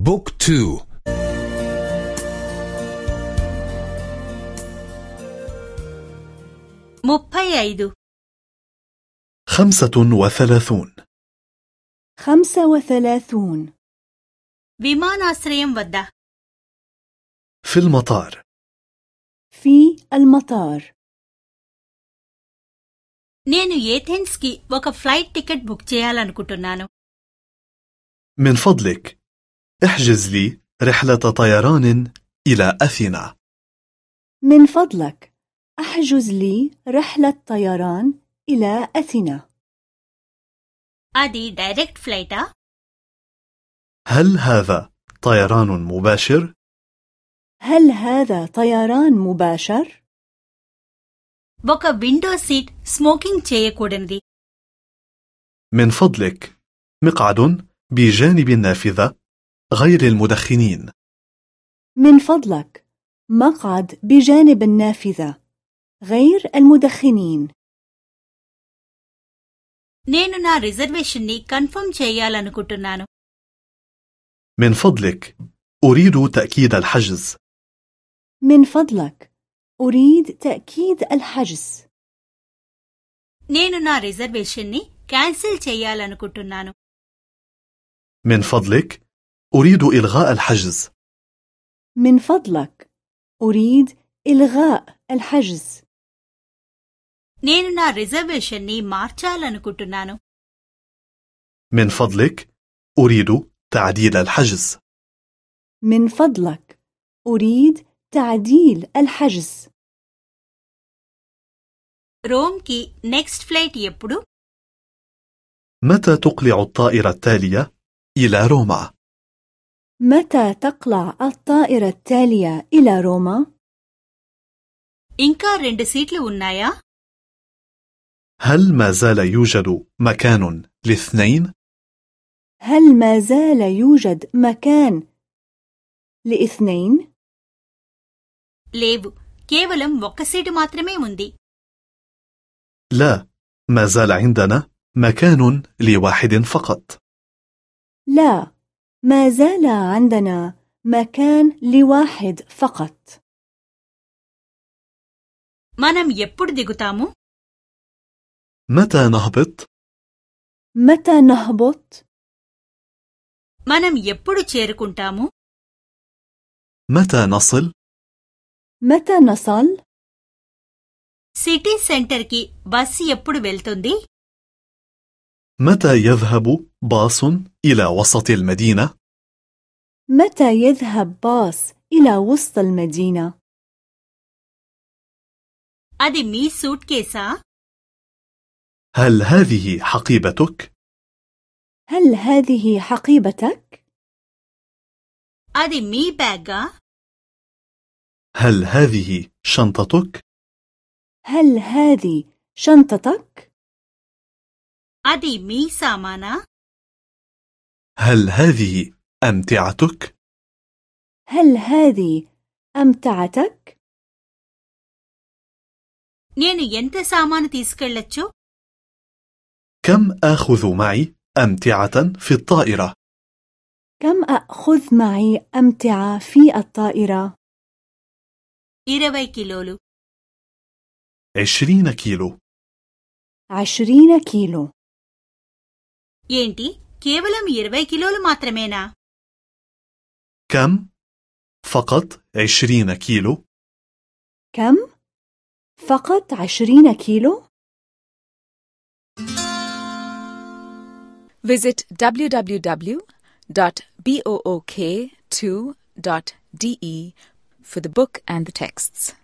بوك تو ముప్పై ఐదు خمسة وثلاثون خمسة وثلاثون విమానాశ్రయం వద్ద في المطار في المطار నేను ఏథెన్స్ కి ఒక ఫ్లైట్ టికెట్ బుక్ చేయాలనుకుంటున్నాను من فضلك احجز لي رحلة طيران إلى أثينا من فضلك احجز لي رحلة طيران إلى أثينا అది డైరెక్ట్ ఫ్లైటా هل هذا طيران مباشر؟ هل هذا طيران مباشر؟ ఒక విండో సీట్ స్మోకింగ్ చేయకూడనిది من فضلك مقعد بجانب النافذة غير المدخنين من فضلك مقعد بجانب النافذة غير المدخنين నేను నా రిజర్వేషన్ ని కన్ఫర్మ్ చేయాలనుకుంటున్నాను من فضلك أريد تأكيد الحجز من فضلك أريد تأكيد الحجز నేను నా రిజర్వేషన్ ని క్యాన్సిల్ చేయాలనుకుంటున్నాను من فضلك أريد إلغاء الحجز من فضلك أريد إلغاء الحجز నేను నా రిజర్వేషన్ ని మార్చాలనుకుంటున్నాను من فضلك أريد تعديل الحجز من فضلك أريد تعديل الحجز రోమ్ కి నెక్స్ట్ ఫ్లైట్ ఎప్పుడు متى تقلع الطائرة التالية إلى روما؟ متى تقلع الطائرة التالية إلى روما؟ ఇంకా రెండు సీట్లు ఉన్నాయా هل ما زال يوجد مكان لاثنين؟ هل ما زال يوجد مكان لاثنين؟ లేవు కేవలం ఒక్క సీటు మాత్రమే ఉంది لا ما زال عندنا مكان لواحد فقط لا ما زال عندنا مكان لواحد فقط మనం ఎప్పుడు దిగుతాము متى نهبط؟ متى نهبط؟ మనం ఎప్పుడు చేరుకుంటాము متى نصل؟ متى نصل؟ సిటీ సెంటర్ కి బస్సు ఎప్పుడు వెళ్తుంది متى يذهب باص إلى وسط المدينة؟ متى يذهب باص إلى وسط المدينة؟ أدي مي سوت كيسا؟ هل هذه حقيبتك؟ هل هذه حقيبتك؟ أدي مي باغا؟ هل هذه شنطتك؟ هل هذه شنطتك؟ أدي مي سامانا؟ هل هذه أمتعتك؟ هل هذه أمتعتك؟ నేను ఎంత సామాను తీసుకెళ్లొచ్చు كم آخذ معي أمتعة في الطائرة؟ كم أخذ معي أمتعة في الطائرة؟ ఇరవై కిలోలు عشرين كيلو عشرين كيلو ఏంటి కేవలం ఇరవై కిలోలు మాత్రమేనా كم؟ فقط عشرين كيلو كم؟ فقط عشرين كيلو؟ Visit www.book2.de for the book and the texts.